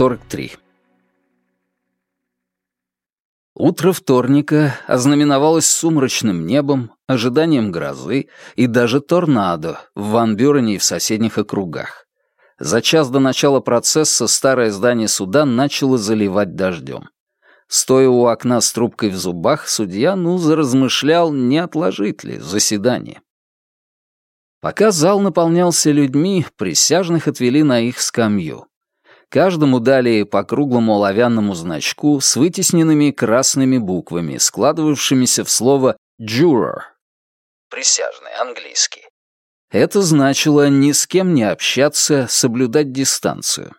43. Утро вторника ознаменовалось сумрачным небом, ожиданием грозы и даже торнадо в Ван Бюрене и в соседних округах. За час до начала процесса старое здание суда начало заливать дождем. Стоя у окна с трубкой в зубах, судья Нуза размышлял, не отложить ли заседание. Пока зал наполнялся людьми, присяжных отвели на их скамью. Каждому дали по круглому оловянному значку с вытесненными красными буквами, складывавшимися в слово «juror» — присяжный, английский. Это значило ни с кем не общаться, соблюдать дистанцию.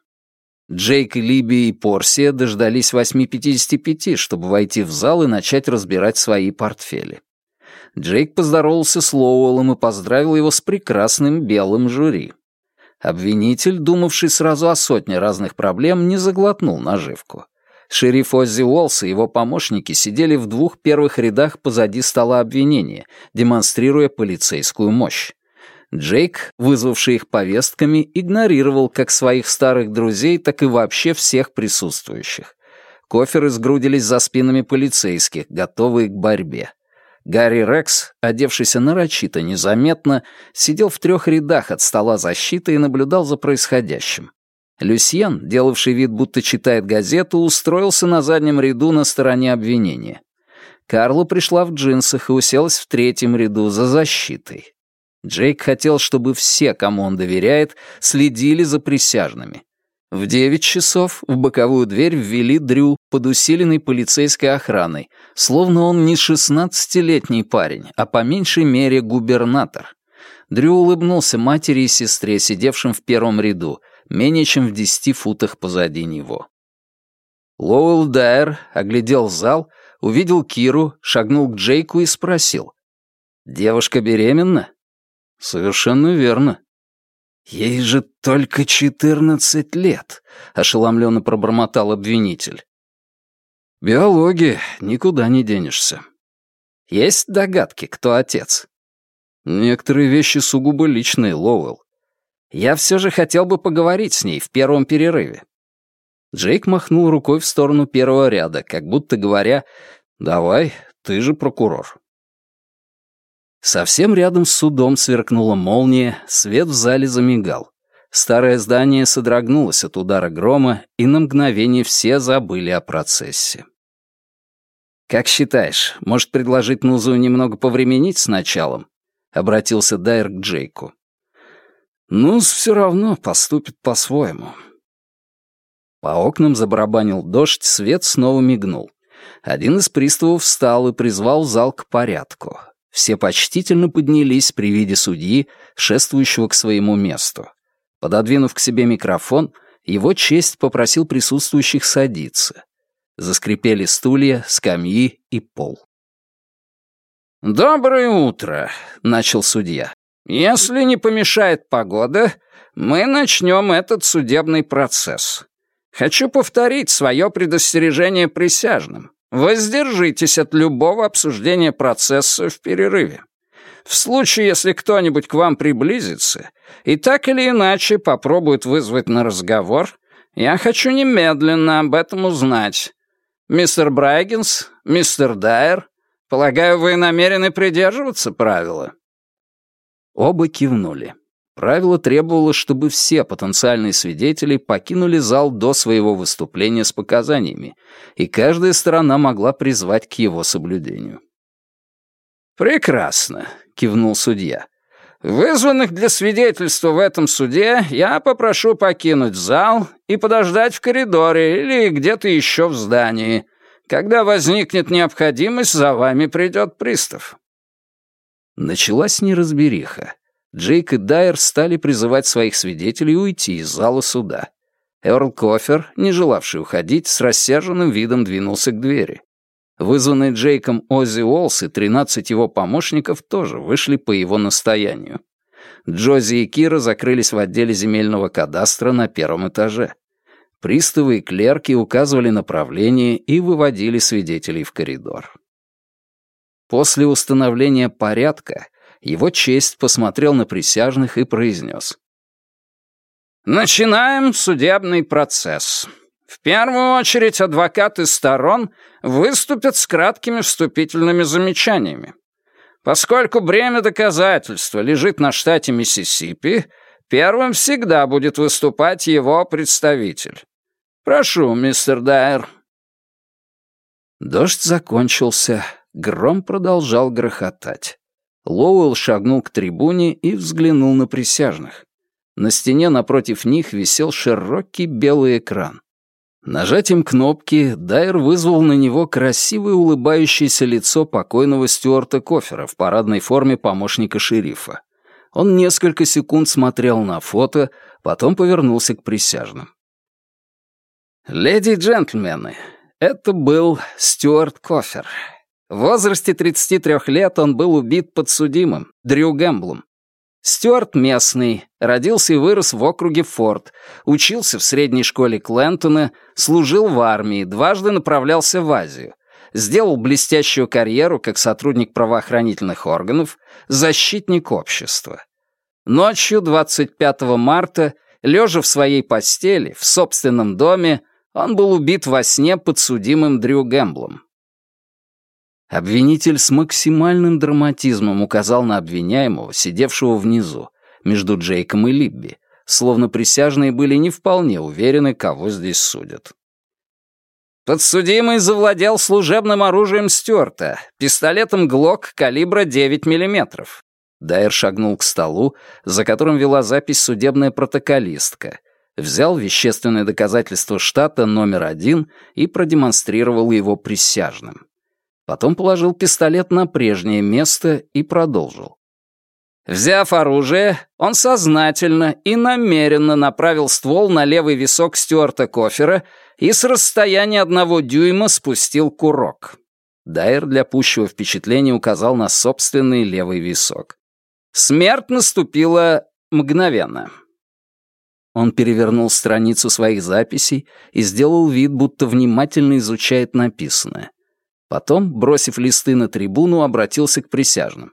Джейк, Либи и Порсия дождались 8.55, чтобы войти в зал и начать разбирать свои портфели. Джейк поздоровался с Лоуэллом и поздравил его с прекрасным белым жюри. Обвинитель, думавший сразу о сотне разных проблем, не заглотнул наживку. Шериф Оззи Уолс и его помощники сидели в двух первых рядах позади стола обвинения, демонстрируя полицейскую мощь. Джейк, вызвавший их повестками, игнорировал как своих старых друзей, так и вообще всех присутствующих. Коферы сгрудились за спинами полицейских, готовые к борьбе. Гарри Рекс, одевшийся нарочито незаметно, сидел в трех рядах от стола защиты и наблюдал за происходящим. Люсьен, делавший вид, будто читает газету, устроился на заднем ряду на стороне обвинения. Карла пришла в джинсах и уселась в третьем ряду за защитой. Джейк хотел, чтобы все, кому он доверяет, следили за присяжными. В девять часов в боковую дверь ввели Дрю под усиленной полицейской охраной, словно он не шестнадцатилетний парень, а по меньшей мере губернатор. Дрю улыбнулся матери и сестре, сидевшим в первом ряду, менее чем в десяти футах позади него. Лоуэлл Дайер оглядел зал, увидел Киру, шагнул к Джейку и спросил. «Девушка беременна?» «Совершенно верно», «Ей же только четырнадцать лет», — ошеломленно пробормотал обвинитель. «Биология, никуда не денешься». «Есть догадки, кто отец?» «Некоторые вещи сугубо личные, Лоуэлл. Я все же хотел бы поговорить с ней в первом перерыве». Джейк махнул рукой в сторону первого ряда, как будто говоря, «Давай, ты же прокурор». Совсем рядом с судом сверкнула молния, свет в зале замигал. Старое здание содрогнулось от удара грома, и на мгновение все забыли о процессе. «Как считаешь, может предложить Нузу немного повременить с началом?» — обратился Дайер к Джейку. «Нуз все равно поступит по-своему». По окнам забарабанил дождь, свет снова мигнул. Один из приставов встал и призвал зал к порядку. Все почтительно поднялись при виде судьи, шествующего к своему месту. Пододвинув к себе микрофон, его честь попросил присутствующих садиться. Заскрипели стулья, скамьи и пол. «Доброе утро», — начал судья. «Если не помешает погода, мы начнем этот судебный процесс. Хочу повторить свое предостережение присяжным. Воздержитесь от любого обсуждения процесса в перерыве. В случае, если кто-нибудь к вам приблизится и так или иначе попробует вызвать на разговор, я хочу немедленно об этом узнать. Мистер Брайгенс, мистер Дайер, полагаю, вы намерены придерживаться правила?» Оба кивнули. Правило требовало, чтобы все потенциальные свидетели покинули зал до своего выступления с показаниями, и каждая сторона могла призвать к его соблюдению. «Прекрасно», — кивнул судья. «Вызванных для свидетельства в этом суде я попрошу покинуть зал и подождать в коридоре или где-то еще в здании. Когда возникнет необходимость, за вами придет пристав». Началась неразбериха. Джейк и Дайер стали призывать своих свидетелей уйти из зала суда. Эрл Кофер, не желавший уходить, с рассерженным видом двинулся к двери. Вызванные Джейком Оззи Уолс и 13 его помощников тоже вышли по его настоянию. Джози и Кира закрылись в отделе земельного кадастра на первом этаже. Приставы и клерки указывали направление и выводили свидетелей в коридор. После установления порядка его честь посмотрел на присяжных и произнес. «Начинаем судебный процесс. В первую очередь адвокаты сторон выступят с краткими вступительными замечаниями. Поскольку бремя доказательства лежит на штате Миссисипи, первым всегда будет выступать его представитель. Прошу, мистер Дайер». Дождь закончился, гром продолжал грохотать. Лоуэлл шагнул к трибуне и взглянул на присяжных. На стене напротив них висел широкий белый экран. Нажатием кнопки Дайер вызвал на него красивое улыбающееся лицо покойного Стюарта Кофера в парадной форме помощника шерифа. Он несколько секунд смотрел на фото, потом повернулся к присяжным. «Леди и джентльмены, это был Стюарт Кофер. В возрасте 33 лет он был убит подсудимым, Дрю Гэмблом, Стюарт местный, родился и вырос в округе Форд, учился в средней школе Клентона, служил в армии, дважды направлялся в Азию, сделал блестящую карьеру как сотрудник правоохранительных органов, защитник общества. Ночью 25 марта, лежа в своей постели, в собственном доме, он был убит во сне подсудимым Дрю Гэмблом. Обвинитель с максимальным драматизмом указал на обвиняемого, сидевшего внизу, между Джейком и Либби, словно присяжные были не вполне уверены, кого здесь судят. Подсудимый завладел служебным оружием Стюарта, пистолетом ГЛОК калибра 9 мм. Дайер шагнул к столу, за которым вела запись судебная протоколистка, взял вещественное доказательство штата номер один и продемонстрировал его присяжным. Потом положил пистолет на прежнее место и продолжил. Взяв оружие, он сознательно и намеренно направил ствол на левый висок Стюарта Кофера и с расстояния одного дюйма спустил курок. Дайер для пущего впечатления указал на собственный левый висок. Смерть наступила мгновенно. Он перевернул страницу своих записей и сделал вид, будто внимательно изучает написанное. Потом, бросив листы на трибуну, обратился к присяжным.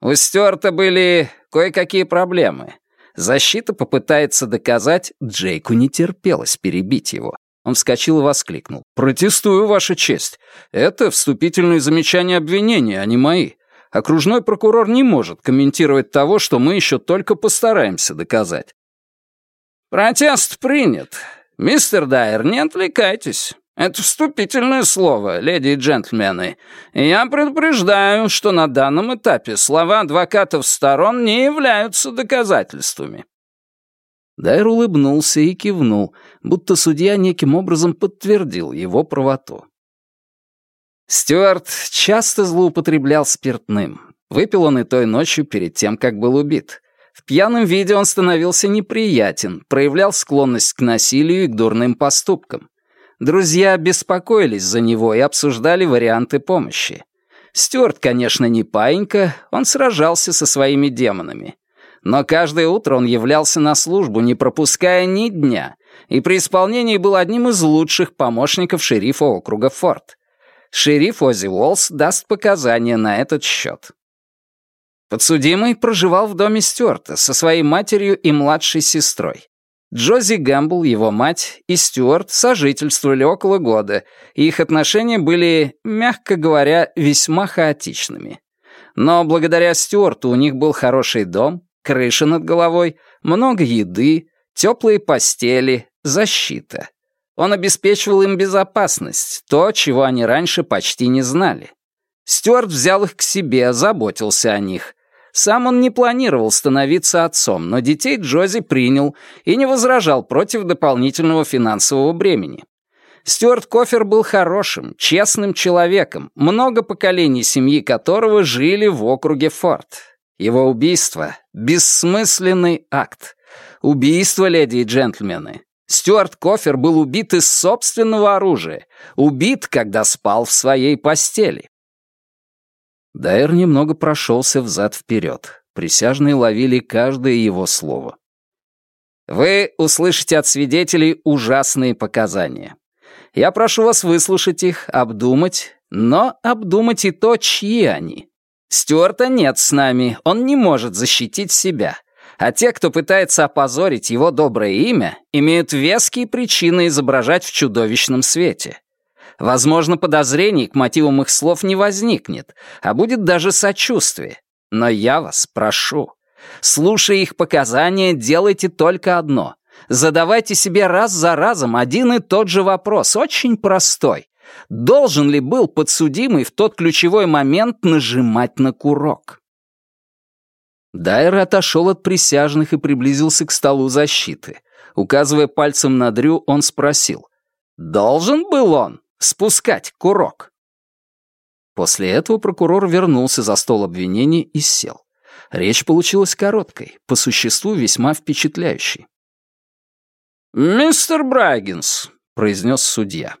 «У Стюарта были кое-какие проблемы. Защита попытается доказать...» Джейку не терпелось перебить его. Он вскочил и воскликнул. «Протестую, Ваша честь. Это вступительные замечания обвинения, а не мои. Окружной прокурор не может комментировать того, что мы еще только постараемся доказать». «Протест принят. Мистер Дайер, не отвлекайтесь. Это вступительное слово, леди и джентльмены. я предупреждаю, что на данном этапе слова адвокатов сторон не являются доказательствами». Дайр улыбнулся и кивнул, будто судья неким образом подтвердил его правоту. Стюарт часто злоупотреблял спиртным. Выпил он и той ночью перед тем, как был убит. В пьяном виде он становился неприятен, проявлял склонность к насилию и к дурным поступкам. Друзья беспокоились за него и обсуждали варианты помощи. Стюарт, конечно, не паинька, он сражался со своими демонами. Но каждое утро он являлся на службу, не пропуская ни дня, и при исполнении был одним из лучших помощников шерифа округа Форт. Шериф Оззи Уолс даст показания на этот счет. Подсудимый проживал в доме Стюарта со своей матерью и младшей сестрой. Джози Гэмбл, его мать, и Стюарт сожительствовали около года, и их отношения были, мягко говоря, весьма хаотичными. Но благодаря Стюарту у них был хороший дом, крыша над головой, много еды, теплые постели, защита. Он обеспечивал им безопасность, то, чего они раньше почти не знали. Стюарт взял их к себе, заботился о них, сам он не планировал становиться отцом, но детей Джози принял и не возражал против дополнительного финансового бремени. Стюарт Кофер был хорошим, честным человеком, много поколений семьи которого жили в округе Форт. Его убийство — бессмысленный акт. Убийство, леди и джентльмены. Стюарт Кофер был убит из собственного оружия, убит, когда спал в своей постели. Дайер немного прошелся взад-вперед. Присяжные ловили каждое его слово. «Вы услышите от свидетелей ужасные показания. Я прошу вас выслушать их, обдумать, но обдумать и то, чьи они. Стюарта нет с нами, он не может защитить себя. А те, кто пытается опозорить его доброе имя, имеют веские причины изображать в чудовищном свете. Возможно, подозрений к мотивам их слов не возникнет, а будет даже сочувствие. Но я вас прошу, слушая их показания, делайте только одно. Задавайте себе раз за разом один и тот же вопрос, очень простой. Должен ли был подсудимый в тот ключевой момент нажимать на курок? Дайер отошел от присяжных и приблизился к столу защиты. Указывая пальцем на Дрю, он спросил. «Должен был он спускать курок?» После этого прокурор вернулся за стол обвинений и сел. Речь получилась короткой, по существу весьма впечатляющей. «Мистер Брайгенс», — произнес судья.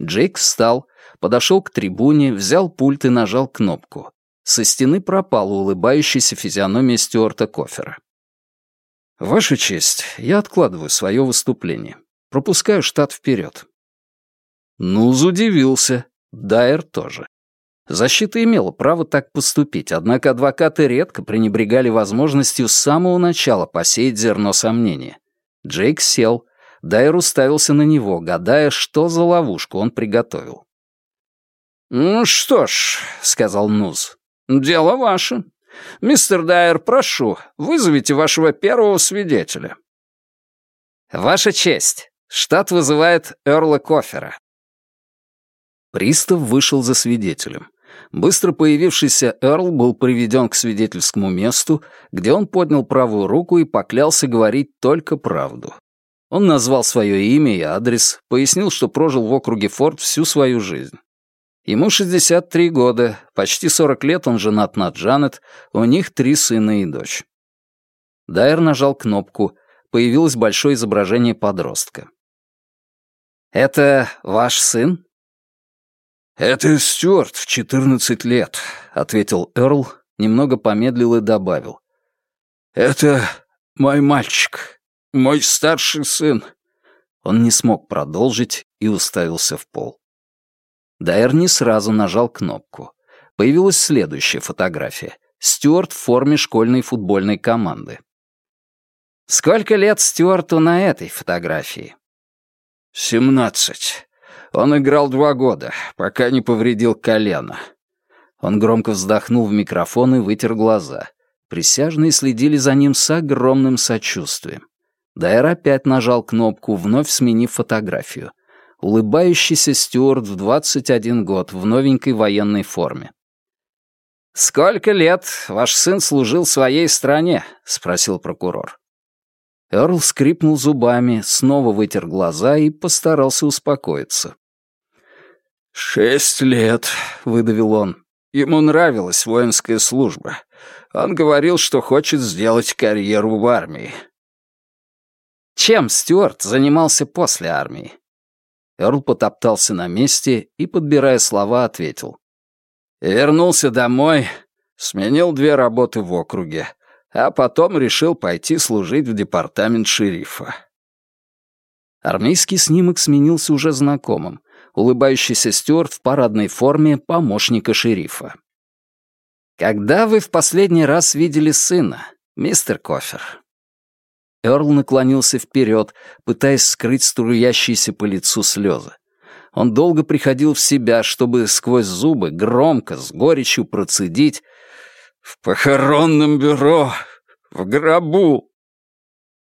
Джейк встал, подошел к трибуне, взял пульт и нажал кнопку. Со стены пропала улыбающаяся физиономия Стюарта Кофера. «Ваша честь, я откладываю свое выступление. Пропускаю штат вперед». Нуз удивился. Дайер тоже. Защита имела право так поступить, однако адвокаты редко пренебрегали возможностью с самого начала посеять зерно сомнения. Джейк сел, Дайер уставился на него, гадая, что за ловушку он приготовил. «Ну что ж», — сказал Нуз, — «дело ваше. Мистер Дайер, прошу, вызовите вашего первого свидетеля». «Ваша честь, штат вызывает Эрла Кофера». Пристав вышел за свидетелем. Быстро появившийся Эрл был приведен к свидетельскому месту, где он поднял правую руку и поклялся говорить только правду. Он назвал свое имя и адрес, пояснил, что прожил в округе Форд всю свою жизнь. Ему 63 года, почти 40 лет он женат на Джанет, у них три сына и дочь. Дайер нажал кнопку, появилось большое изображение подростка. «Это ваш сын?» «Это Стюарт в 14 лет», — ответил Эрл, немного помедлил и добавил. «Это мой мальчик». Мой старший сын». Он не смог продолжить и уставился в пол. Дайер не сразу нажал кнопку. Появилась следующая фотография. Стюарт в форме школьной футбольной команды. Сколько лет Стюарту на этой фотографии? Семнадцать. Он играл два года, пока не повредил колено. Он громко вздохнул в микрофон и вытер глаза. Присяжные следили за ним с огромным сочувствием. Дайер опять нажал кнопку, вновь сменив фотографию. Улыбающийся Стюарт в 21 год в новенькой военной форме. «Сколько лет ваш сын служил своей стране?» — спросил прокурор. Эрл скрипнул зубами, снова вытер глаза и постарался успокоиться. «Шесть лет», — выдавил он. Ему нравилась воинская служба. Он говорил, что хочет сделать карьеру в армии. Чем Стюарт занимался после армии? Эрл потоптался на месте и, подбирая слова, ответил. Вернулся домой, сменил две работы в округе, а потом решил пойти служить в департамент шерифа. Армейский снимок сменился уже знакомым. Улыбающийся Стюарт в парадной форме помощника шерифа. «Когда вы в последний раз видели сына, мистер Кофер?» Эрл наклонился вперед, пытаясь скрыть струящиеся по лицу слезы. Он долго приходил в себя, чтобы сквозь зубы громко, с горечью процедить «В похоронном бюро! В гробу!»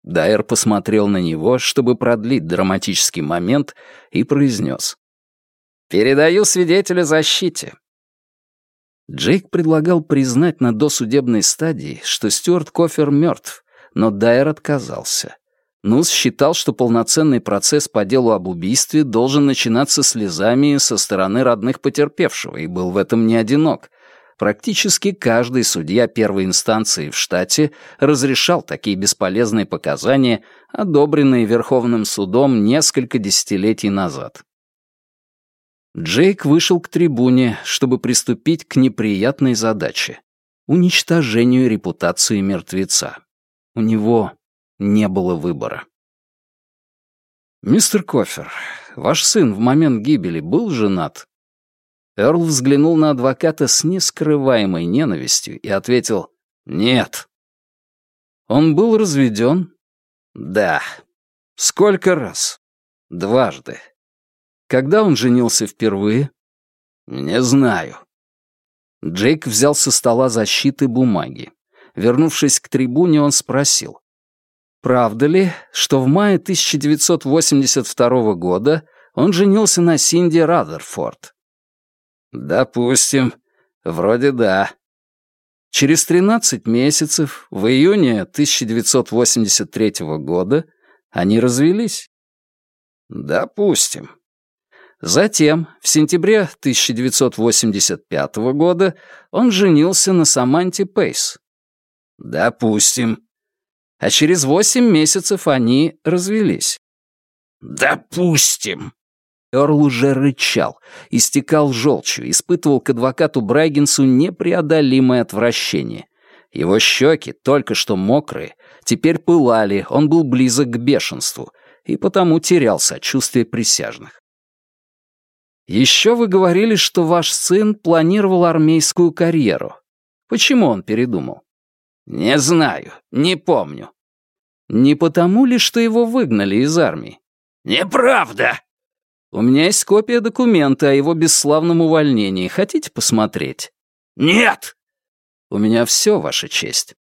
Дайер посмотрел на него, чтобы продлить драматический момент, и произнес «Передаю свидетеля защите». Джейк предлагал признать на досудебной стадии, что Стюарт Кофер мертв, но Дайер отказался. Нус считал, что полноценный процесс по делу об убийстве должен начинаться слезами со стороны родных потерпевшего, и был в этом не одинок. Практически каждый судья первой инстанции в штате разрешал такие бесполезные показания, одобренные Верховным судом несколько десятилетий назад. Джейк вышел к трибуне, чтобы приступить к неприятной задаче — уничтожению репутации мертвеца. У него не было выбора. «Мистер Кофер, ваш сын в момент гибели был женат?» Эрл взглянул на адвоката с нескрываемой ненавистью и ответил «Нет». Он был разведен? Да. Сколько раз? Дважды. Когда он женился впервые? Не знаю. Джейк взял со стола защиты бумаги. Вернувшись к трибуне, он спросил. «Правда ли, что в мае 1982 года он женился на Синди Радерфорд?» «Допустим. Вроде да». Через 13 месяцев, в июне 1983 года, они развелись. Допустим. Затем, в сентябре 1985 года, он женился на Саманте Пейс. Допустим. А через восемь месяцев они развелись. Допустим. Эрл уже рычал, истекал желчью, испытывал к адвокату Брайгенсу непреодолимое отвращение. Его щеки, только что мокрые, теперь пылали, он был близок к бешенству, и потому терял сочувствие присяжных. Еще вы говорили, что ваш сын планировал армейскую карьеру. Почему он передумал? Не знаю, не помню. Не потому ли, что его выгнали из армии? Неправда! У меня есть копия документа о его бесславном увольнении. Хотите посмотреть? Нет! У меня все, Ваша честь.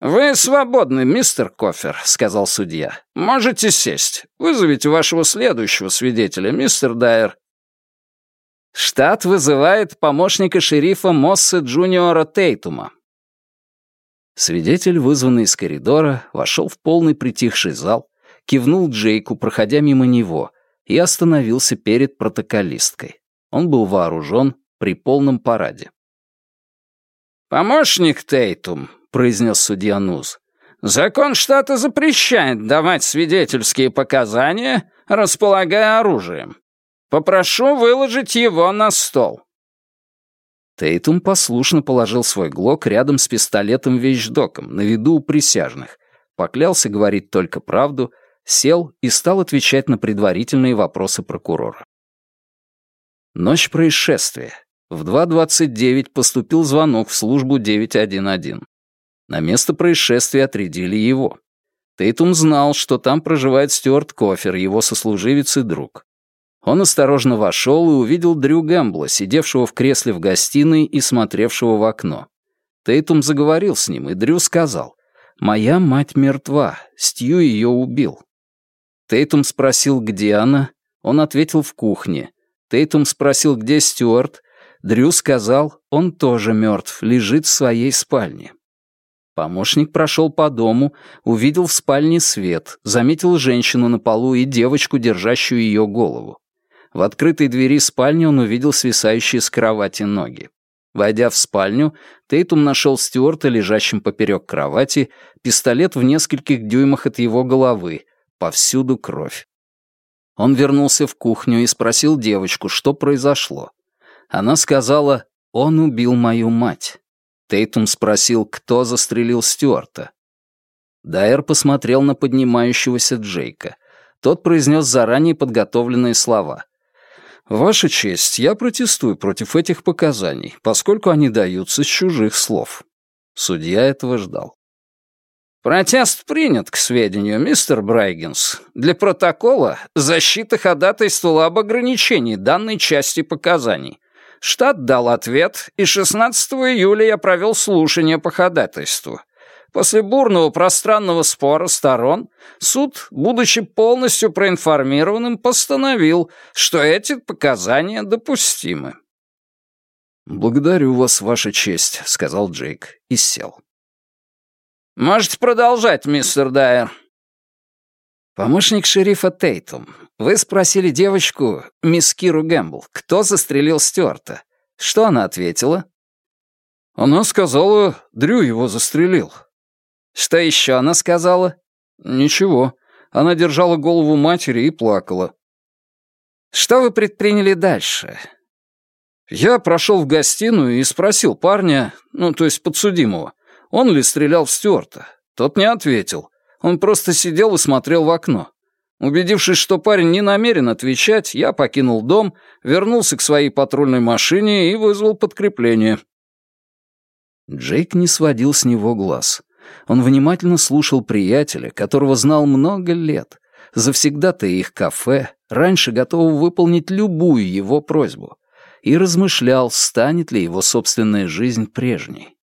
«Вы свободны, мистер Кофер», — сказал судья. «Можете сесть. Вызовите вашего следующего свидетеля, мистер Дайер». Штат вызывает помощника шерифа Мосса Джуниора Тейтума. Свидетель, вызванный из коридора, вошел в полный притихший зал, кивнул Джейку, проходя мимо него, и остановился перед протоколисткой. Он был вооружен при полном параде. «Помощник Тейтум», — произнес судья Нуз, — «закон штата запрещает давать свидетельские показания, располагая оружием. Попрошу выложить его на стол». Тейтум послушно положил свой глок рядом с пистолетом-вещдоком на виду у присяжных, поклялся говорить только правду, сел и стал отвечать на предварительные вопросы прокурора. Ночь происшествия. В 2.29 поступил звонок в службу 911. На место происшествия отрядили его. Тейтум знал, что там проживает Стюарт Кофер, его сослуживец и друг. Он осторожно вошел и увидел Дрю Гэмбла, сидевшего в кресле в гостиной и смотревшего в окно. Тейтум заговорил с ним, и Дрю сказал, «Моя мать мертва, Стью ее убил». Тейтум спросил, где она. Он ответил, в кухне. Тейтум спросил, где Стюарт. Дрю сказал, он тоже мертв, лежит в своей спальне. Помощник прошел по дому, увидел в спальне свет, заметил женщину на полу и девочку, держащую ее голову. В открытой двери спальни он увидел свисающие с кровати ноги. Войдя в спальню, Тейтум нашел Стюарта, лежащим поперек кровати, пистолет в нескольких дюймах от его головы, повсюду кровь. Он вернулся в кухню и спросил девочку, что произошло. Она сказала, он убил мою мать. Тейтум спросил, кто застрелил Стюарта. Дайер посмотрел на поднимающегося Джейка. Тот произнес заранее подготовленные слова — «Ваша честь, я протестую против этих показаний, поскольку они даются с чужих слов». Судья этого ждал. «Протест принят к сведению, мистер Брайгенс. Для протокола защита ходатайствовала об ограничении данной части показаний. Штат дал ответ, и 16 июля я провел слушание по ходатайству. После бурного пространного спора сторон суд, будучи полностью проинформированным, постановил, что эти показания допустимы. «Благодарю вас, Ваша честь», — сказал Джейк и сел. «Можете продолжать, мистер Дайер». «Помощник шерифа Тейтум, вы спросили девочку, мисс Киру Гэмбл, кто застрелил Стюарта. Что она ответила?» «Она сказала, Дрю его застрелил», что еще она сказала? Ничего. Она держала голову матери и плакала. Что вы предприняли дальше? Я прошел в гостиную и спросил парня, ну, то есть подсудимого, он ли стрелял в Стюарта. Тот не ответил. Он просто сидел и смотрел в окно. Убедившись, что парень не намерен отвечать, я покинул дом, вернулся к своей патрульной машине и вызвал подкрепление. Джейк не сводил с него глаз. Он внимательно слушал приятеля, которого знал много лет, завсегда-то их кафе, раньше готового выполнить любую его просьбу, и размышлял, станет ли его собственная жизнь прежней.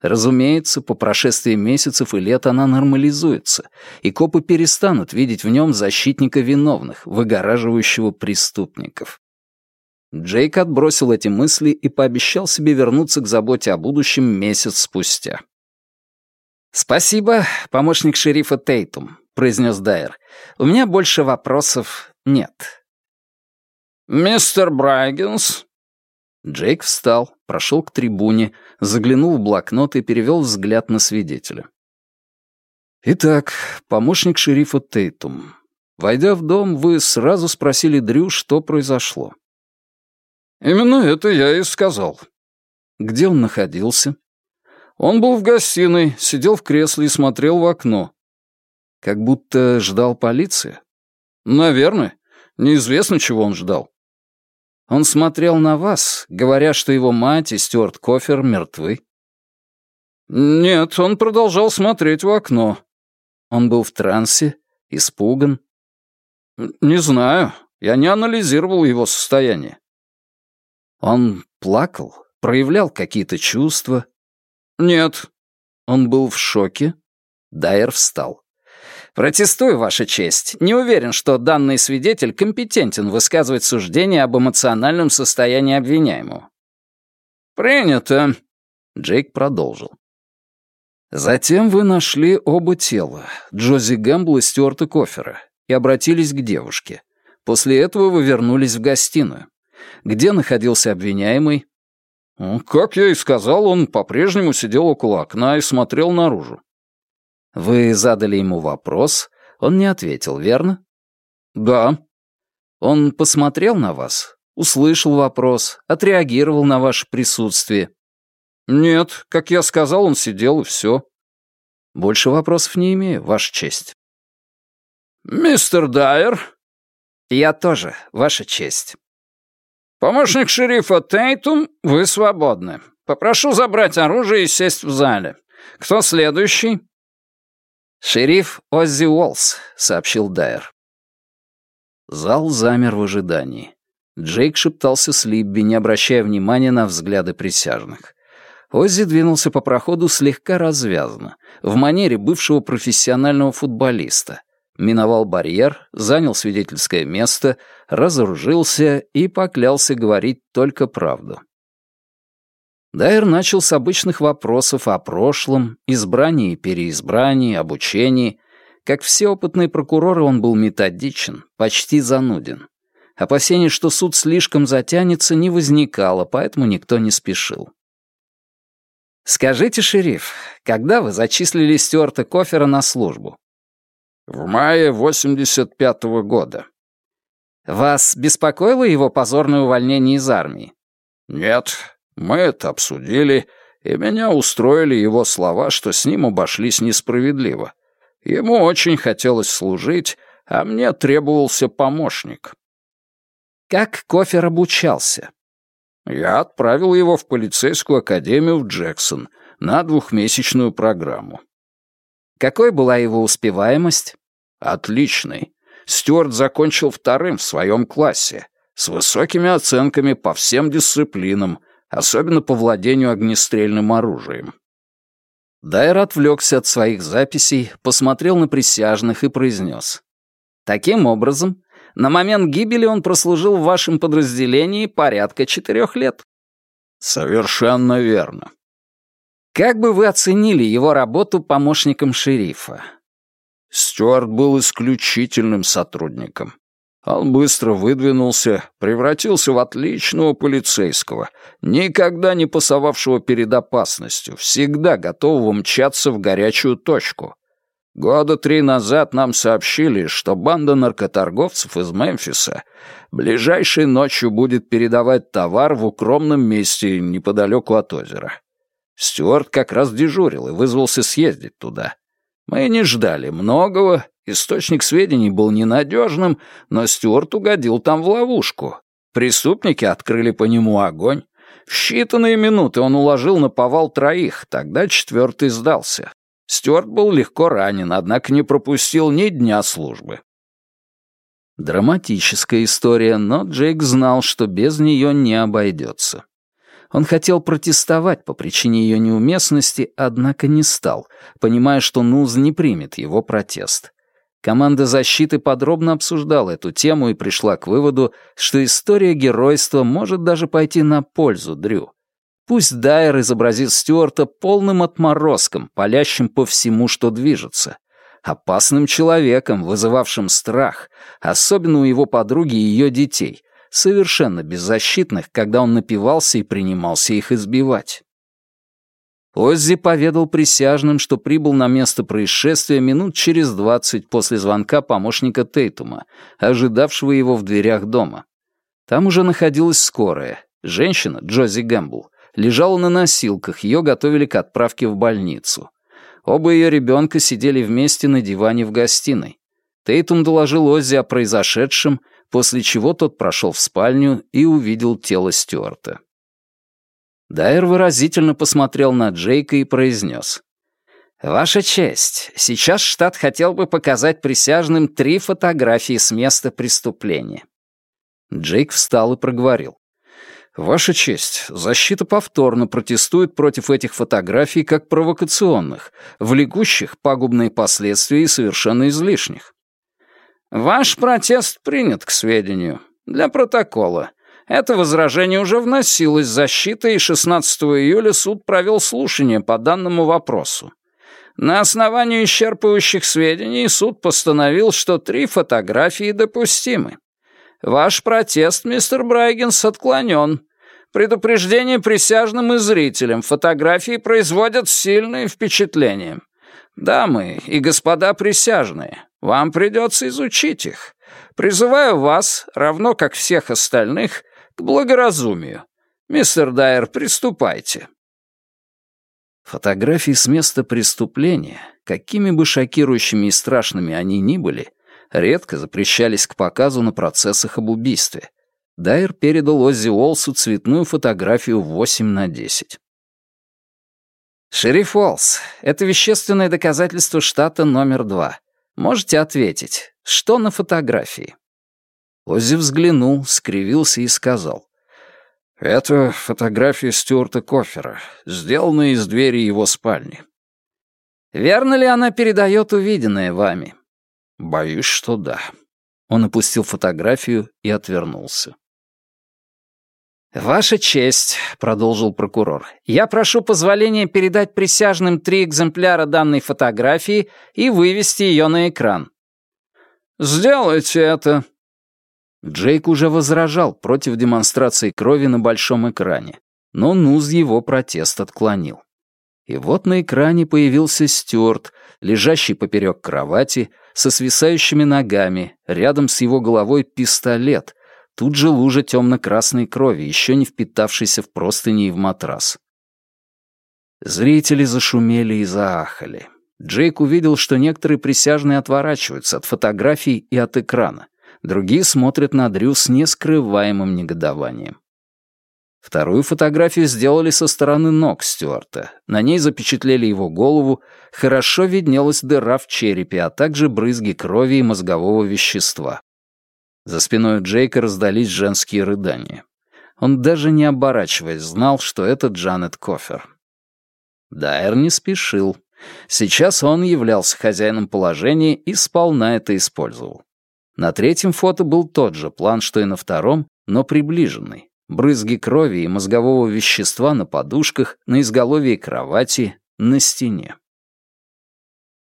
Разумеется, по прошествии месяцев и лет она нормализуется, и копы перестанут видеть в нем защитника виновных, выгораживающего преступников. Джейк отбросил эти мысли и пообещал себе вернуться к заботе о будущем месяц спустя. «Спасибо, помощник шерифа Тейтум», — произнес Дайер. «У меня больше вопросов нет». «Мистер Брайгенс?» Джейк встал, прошел к трибуне, заглянул в блокнот и перевел взгляд на свидетеля. «Итак, помощник шерифа Тейтум. Войдя в дом, вы сразу спросили Дрю, что произошло». «Именно это я и сказал». «Где он находился?» «Он был в гостиной, сидел в кресле и смотрел в окно». «Как будто ждал полиции?» «Наверное. Неизвестно, чего он ждал». Он смотрел на вас, говоря, что его мать и Стюарт Кофер мертвы. Нет, он продолжал смотреть в окно. Он был в трансе, испуган. Не знаю, я не анализировал его состояние. Он плакал, проявлял какие-то чувства. Нет. Он был в шоке. Дайер встал. «Протестую, Ваша честь. Не уверен, что данный свидетель компетентен высказывать суждение об эмоциональном состоянии обвиняемого». «Принято», — Джейк продолжил. Затем вы нашли оба тела, Джози Гэмбл и Стюарта Кофера, и обратились к девушке. После этого вы вернулись в гостиную. Где находился обвиняемый? Как я и сказал, он по-прежнему сидел около окна и смотрел наружу. Вы задали ему вопрос, он не ответил, верно? Да. Он посмотрел на вас, услышал вопрос, отреагировал на ваше присутствие. Нет, как я сказал, он сидел и все. Больше вопросов не имею, ваша честь. Мистер Дайер? Я тоже, ваша честь. Помощник шерифа Тейтум, вы свободны. Попрошу забрать оружие и сесть в зале. Кто следующий? «Шериф Оззи Уолс», — сообщил Дайер. Зал замер в ожидании. Джейк шептался с Либби, не обращая внимания на взгляды присяжных. Оззи двинулся по проходу слегка развязно, в манере бывшего профессионального футболиста. Миновал барьер, занял свидетельское место, разоружился и поклялся говорить только правду. Дайер начал с обычных вопросов о прошлом, избрании и переизбрании, обучении. Как все опытные прокуроры, он был методичен, почти зануден. Опасений, что суд слишком затянется, не возникало, поэтому никто не спешил. «Скажите, шериф, когда вы зачислили Стюарта Кофера на службу?» «В мае 85-го года». «Вас беспокоило его позорное увольнение из армии?» «Нет, мы это обсудили, и меня устроили его слова, что с ним обошлись несправедливо. Ему очень хотелось служить, а мне требовался помощник. Как Кофер обучался? Я отправил его в полицейскую академию в Джексон на двухмесячную программу. Какой была его успеваемость? Отличный. Стюарт закончил вторым в своем классе, с высокими оценками по всем дисциплинам, особенно по владению огнестрельным оружием. Дайер отвлекся от своих записей, посмотрел на присяжных и произнес. «Таким образом, на момент гибели он прослужил в вашем подразделении порядка четырех лет». «Совершенно верно». «Как бы вы оценили его работу помощником шерифа?» Стюарт был исключительным сотрудником. Он быстро выдвинулся, превратился в отличного полицейского, никогда не пасовавшего перед опасностью, всегда готового мчаться в горячую точку. Года три назад нам сообщили, что банда наркоторговцев из Мемфиса ближайшей ночью будет передавать товар в укромном месте неподалеку от озера. Стюарт как раз дежурил и вызвался съездить туда. Мы не ждали многого Источник сведений был ненадежным, но Стюарт угодил там в ловушку. Преступники открыли по нему огонь. В считанные минуты он уложил на повал троих, тогда четвертый сдался. Стюарт был легко ранен, однако не пропустил ни дня службы. Драматическая история, но Джейк знал, что без нее не обойдется. Он хотел протестовать по причине ее неуместности, однако не стал, понимая, что Нуз не примет его протест. Команда защиты подробно обсуждала эту тему и пришла к выводу, что история геройства может даже пойти на пользу Дрю. Пусть Дайер изобразит Стюарта полным отморозком, палящим по всему, что движется. Опасным человеком, вызывавшим страх, особенно у его подруги и ее детей, совершенно беззащитных, когда он напивался и принимался их избивать. Оззи поведал присяжным, что прибыл на место происшествия минут через двадцать после звонка помощника Тейтума, ожидавшего его в дверях дома. Там уже находилась скорая. Женщина, Джози Гэмбл, лежала на носилках, ее готовили к отправке в больницу. Оба ее ребенка сидели вместе на диване в гостиной. Тейтум доложил Оззи о произошедшем, после чего тот прошел в спальню и увидел тело Стюарта. Дайер выразительно посмотрел на Джейка и произнес. «Ваша честь, сейчас штат хотел бы показать присяжным три фотографии с места преступления». Джейк встал и проговорил. «Ваша честь, защита повторно протестует против этих фотографий как провокационных, влекущих пагубные последствия и совершенно излишних». «Ваш протест принят к сведению. Для протокола. Это возражение уже вносилось защитой, и 16 июля суд провел слушание по данному вопросу. На основании исчерпывающих сведений суд постановил, что три фотографии допустимы. Ваш протест, мистер Брайгенс, отклонен. Предупреждение присяжным и зрителям. Фотографии производят сильное впечатление. Дамы и господа присяжные, вам придется изучить их. Призываю вас, равно как всех остальных, к благоразумию. Мистер Дайер, приступайте». Фотографии с места преступления, какими бы шокирующими и страшными они ни были, редко запрещались к показу на процессах об убийстве. Дайер передал Оззи Уолсу цветную фотографию 8 на 10. «Шериф Уолс, это вещественное доказательство штата номер два. Можете ответить, что на фотографии?» Оззи взглянул, скривился и сказал. «Это фотография Стюарта Кофера, сделанная из двери его спальни». «Верно ли она передает увиденное вами?» «Боюсь, что да». Он опустил фотографию и отвернулся. «Ваша честь», — продолжил прокурор, — «я прошу позволения передать присяжным три экземпляра данной фотографии и вывести ее на экран». «Сделайте это», Джейк уже возражал против демонстрации крови на большом экране, но Нуз его протест отклонил. И вот на экране появился Стюарт, лежащий поперек кровати, со свисающими ногами, рядом с его головой пистолет, тут же лужа темно-красной крови, еще не впитавшейся в простыни и в матрас. Зрители зашумели и заахали. Джейк увидел, что некоторые присяжные отворачиваются от фотографий и от экрана другие смотрят на Дрю с нескрываемым негодованием. Вторую фотографию сделали со стороны ног Стюарта. На ней запечатлели его голову, хорошо виднелась дыра в черепе, а также брызги крови и мозгового вещества. За спиной Джейка раздались женские рыдания. Он даже не оборачиваясь знал, что это Джанет Кофер. Дайер не спешил. Сейчас он являлся хозяином положения и сполна это использовал. На третьем фото был тот же план, что и на втором, но приближенный. Брызги крови и мозгового вещества на подушках, на изголовье кровати, на стене.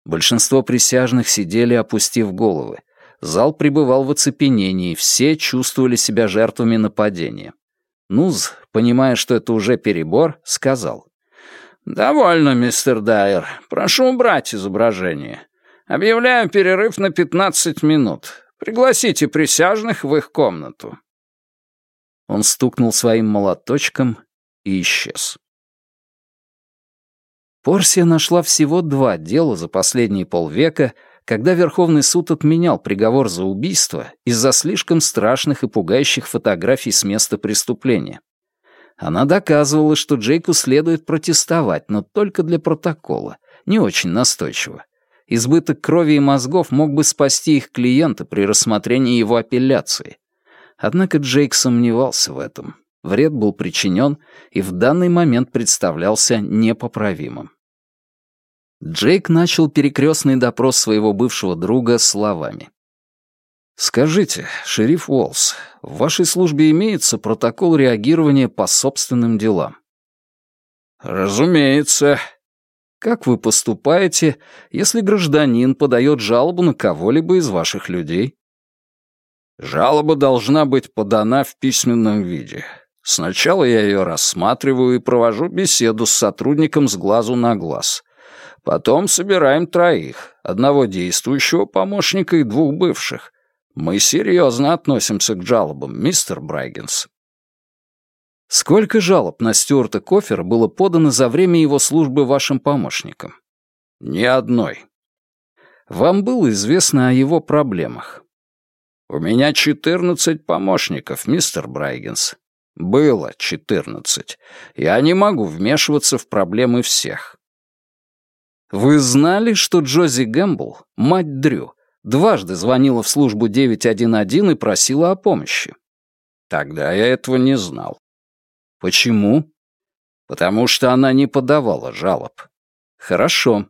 Большинство присяжных сидели, опустив головы. Зал пребывал в оцепенении, все чувствовали себя жертвами нападения. Нуз, понимая, что это уже перебор, сказал. «Довольно, мистер Дайер. Прошу убрать изображение. Объявляю перерыв на 15 минут. Пригласите присяжных в их комнату». Он стукнул своим молоточком и исчез. Порсия нашла всего два дела за последние полвека, когда Верховный суд отменял приговор за убийство из-за слишком страшных и пугающих фотографий с места преступления. Она доказывала, что Джейку следует протестовать, но только для протокола, не очень настойчиво. Избыток крови и мозгов мог бы спасти их клиента при рассмотрении его апелляции. Однако Джейк сомневался в этом. Вред был причинен и в данный момент представлялся непоправимым. Джейк начал перекрестный допрос своего бывшего друга словами. «Скажите, шериф Уолс, в вашей службе имеется протокол реагирования по собственным делам?» «Разумеется». «Как вы поступаете, если гражданин подает жалобу на кого-либо из ваших людей?» «Жалоба должна быть подана в письменном виде. Сначала я ее рассматриваю и провожу беседу с сотрудником с глазу на глаз. Потом собираем троих, одного действующего помощника и двух бывших. Мы серьезно относимся к жалобам, мистер Брайгенс. Сколько жалоб на Стюарта Кофера было подано за время его службы вашим помощникам? Ни одной. Вам было известно о его проблемах? У меня четырнадцать помощников, мистер Брайгенс. Было четырнадцать. Я не могу вмешиваться в проблемы всех. Вы знали, что Джози Гэмбл, мать Дрю, дважды звонила в службу 911 и просила о помощи? Тогда я этого не знал. Почему? Потому что она не подавала жалоб. Хорошо.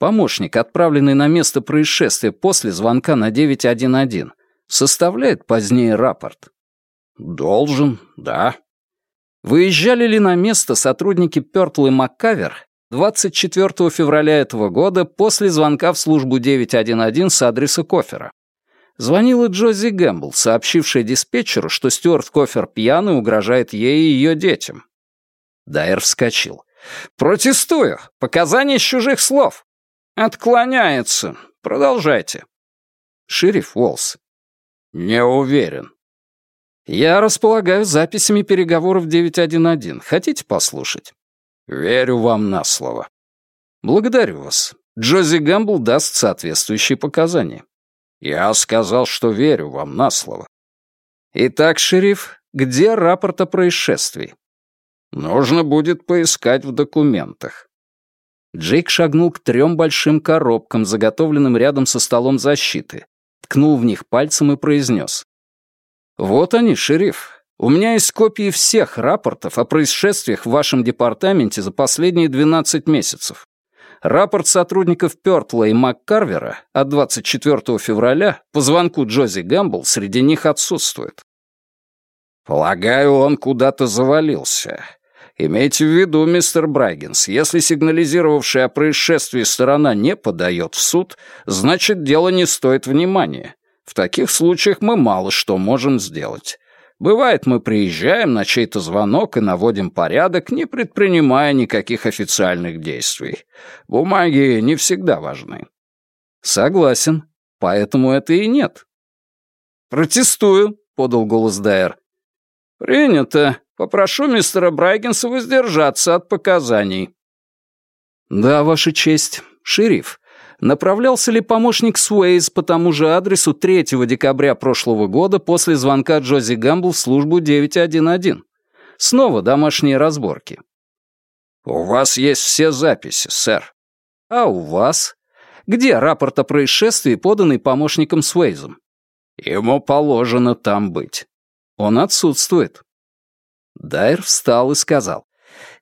Помощник, отправленный на место происшествия после звонка на 911, составляет позднее рапорт? Должен, да. Выезжали ли на место сотрудники Пёртл и Маккавер 24 февраля этого года после звонка в службу 911 с адреса Кофера. Звонила Джози Гэмбл, сообщившая диспетчеру, что Стюарт Кофер пьяный угрожает ей и ее детям. Дайер вскочил. «Протестую! Показания с чужих слов!» «Отклоняется. Продолжайте». «Шериф Уолс». «Не уверен». «Я располагаю записями переговоров 911. Хотите послушать?» Верю вам на слово. Благодарю вас. Джози Гэмбл даст соответствующие показания. Я сказал, что верю вам на слово. Итак, шериф, где рапорт о происшествии? Нужно будет поискать в документах. Джейк шагнул к трем большим коробкам, заготовленным рядом со столом защиты, ткнул в них пальцем и произнес. «Вот они, шериф. У меня есть копии всех рапортов о происшествиях в вашем департаменте за последние 12 месяцев. Рапорт сотрудников Пёртла и МакКарвера от 24 февраля по звонку Джози Гэмбл среди них отсутствует. Полагаю, он куда-то завалился. Имейте в виду, мистер Брайгенс, если сигнализировавшая о происшествии сторона не подает в суд, значит, дело не стоит внимания. В таких случаях мы мало что можем сделать. Бывает, мы приезжаем на чей-то звонок и наводим порядок, не предпринимая никаких официальных действий. Бумаги не всегда важны. Согласен. Поэтому это и нет. Протестую, подал голос Дайер. Принято. Попрошу мистера Брайгенса воздержаться от показаний. Да, Ваша честь. Шериф, направлялся ли помощник Суэйз по тому же адресу 3 декабря прошлого года после звонка Джози Гамбл в службу 911. Снова домашние разборки. «У вас есть все записи, сэр». «А у вас?» «Где рапорт о происшествии, поданный помощником Суэйзом?» «Ему положено там быть». «Он отсутствует». Дайер встал и сказал.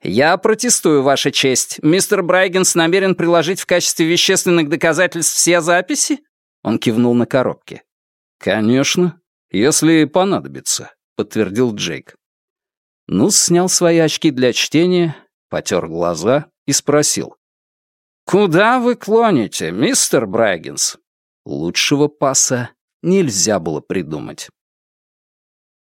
«Я протестую, Ваша честь. Мистер Брайгенс намерен приложить в качестве вещественных доказательств все записи?» Он кивнул на коробки. «Конечно, если понадобится», — подтвердил Джейк. Нус снял свои очки для чтения, потер глаза и спросил. «Куда вы клоните, мистер Брайгенс?» Лучшего паса нельзя было придумать.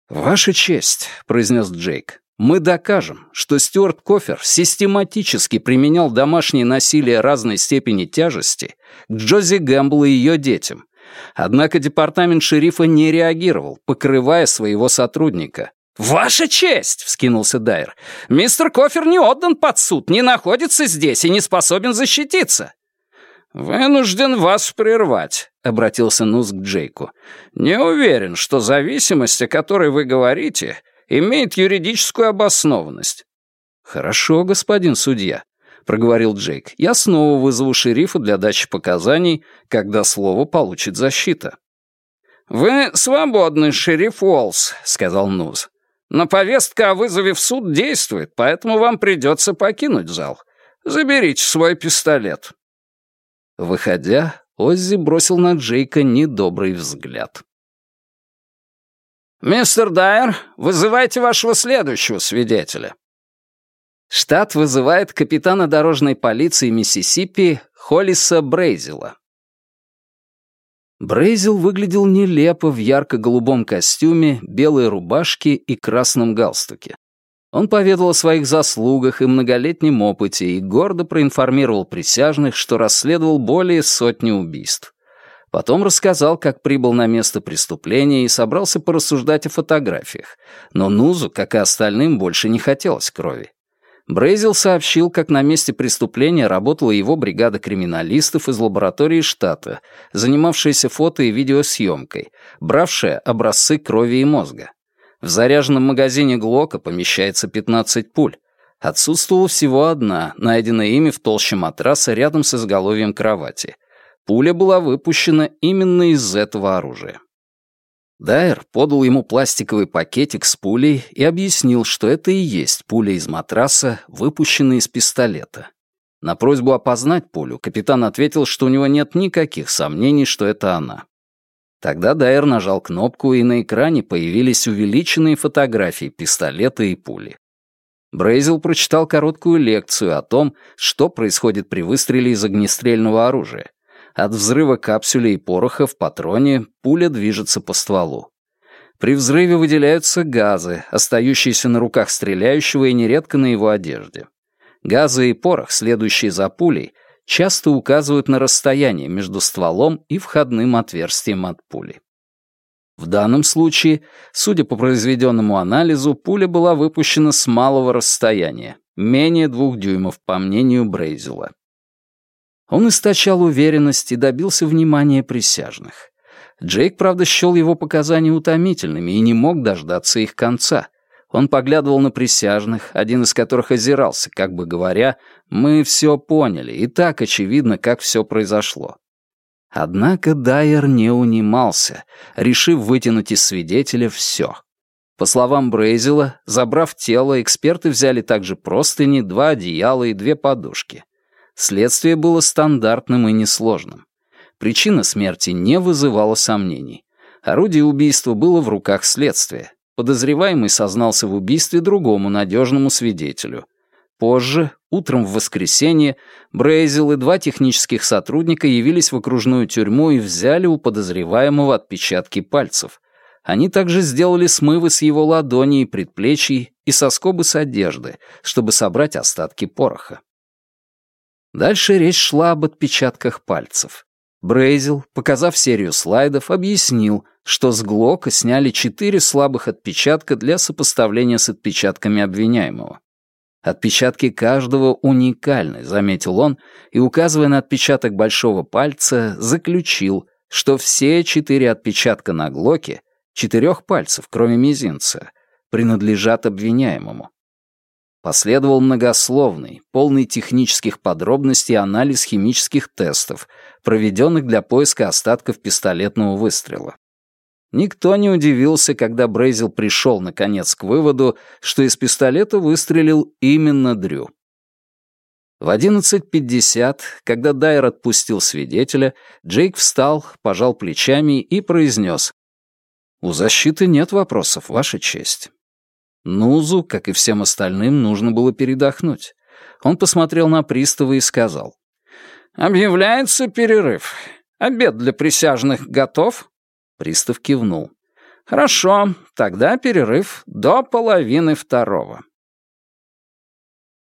«Ваша честь», — произнес Джейк, мы докажем, что Стюарт Кофер систематически применял домашнее насилие разной степени тяжести к Джози Гэмбл и ее детям. Однако департамент шерифа не реагировал, покрывая своего сотрудника. «Ваша честь!» — вскинулся Дайер. «Мистер Кофер не отдан под суд, не находится здесь и не способен защититься». «Вынужден вас прервать», — обратился Нус к Джейку. «Не уверен, что зависимость, о которой вы говорите, имеет юридическую обоснованность. Хорошо, господин судья. — проговорил Джейк. «Я снова вызову шерифа для дачи показаний, когда слово получит защита». «Вы свободны, шериф Уолс», — сказал Нуз. «Но повестка о вызове в суд действует, поэтому вам придется покинуть зал. Заберите свой пистолет». Выходя, Оззи бросил на Джейка недобрый взгляд. «Мистер Дайер, вызывайте вашего следующего свидетеля». Штат вызывает капитана дорожной полиции Миссисипи Холлиса Брейзела. Брейзел выглядел нелепо в ярко-голубом костюме, белой рубашке и красном галстуке. Он поведал о своих заслугах и многолетнем опыте и гордо проинформировал присяжных, что расследовал более сотни убийств. Потом рассказал, как прибыл на место преступления и собрался порассуждать о фотографиях. Но Нузу, как и остальным, больше не хотелось крови. Брейзил сообщил, как на месте преступления работала его бригада криминалистов из лаборатории штата, занимавшаяся фото и видеосъемкой, бравшая образцы крови и мозга. В заряженном магазине Глока помещается 15 пуль. Отсутствовала всего одна, найденная ими в толще матраса рядом с изголовьем кровати. Пуля была выпущена именно из этого оружия. Дайер подал ему пластиковый пакетик с пулей и объяснил, что это и есть пуля из матраса, выпущенная из пистолета. На просьбу опознать пулю капитан ответил, что у него нет никаких сомнений, что это она. Тогда Дайер нажал кнопку, и на экране появились увеличенные фотографии пистолета и пули. Брейзел прочитал короткую лекцию о том, что происходит при выстреле из огнестрельного оружия, от взрыва капсюля и пороха в патроне пуля движется по стволу. При взрыве выделяются газы, остающиеся на руках стреляющего и нередко на его одежде. Газы и порох, следующие за пулей, часто указывают на расстояние между стволом и входным отверстием от пули. В данном случае, судя по произведенному анализу, пуля была выпущена с малого расстояния, менее двух дюймов, по мнению Брейзела. Он источал уверенность и добился внимания присяжных. Джейк, правда, счел его показания утомительными и не мог дождаться их конца. Он поглядывал на присяжных, один из которых озирался, как бы говоря, «Мы все поняли, и так очевидно, как все произошло». Однако Дайер не унимался, решив вытянуть из свидетеля все. По словам Брейзела, забрав тело, эксперты взяли также простыни, два одеяла и две подушки. Следствие было стандартным и несложным. Причина смерти не вызывала сомнений. Орудие убийства было в руках следствия. Подозреваемый сознался в убийстве другому надежному свидетелю. Позже, утром в воскресенье, Брейзел и два технических сотрудника явились в окружную тюрьму и взяли у подозреваемого отпечатки пальцев. Они также сделали смывы с его ладоней и предплечий и соскобы с одежды, чтобы собрать остатки пороха. Дальше речь шла об отпечатках пальцев. Брейзел, показав серию слайдов, объяснил, что с Глока сняли четыре слабых отпечатка для сопоставления с отпечатками обвиняемого. Отпечатки каждого уникальны, заметил он, и, указывая на отпечаток большого пальца, заключил, что все четыре отпечатка на Глоке, четырех пальцев, кроме мизинца, принадлежат обвиняемому. Последовал многословный, полный технических подробностей анализ химических тестов, проведенных для поиска остатков пистолетного выстрела. Никто не удивился, когда Брейзил пришел, наконец, к выводу, что из пистолета выстрелил именно Дрю. В 11.50, когда Дайер отпустил свидетеля, Джейк встал, пожал плечами и произнес. «У защиты нет вопросов, Ваша честь». Нузу, как и всем остальным, нужно было передохнуть. Он посмотрел на пристава и сказал. «Объявляется перерыв. Обед для присяжных готов?» Пристав кивнул. «Хорошо, тогда перерыв до половины второго».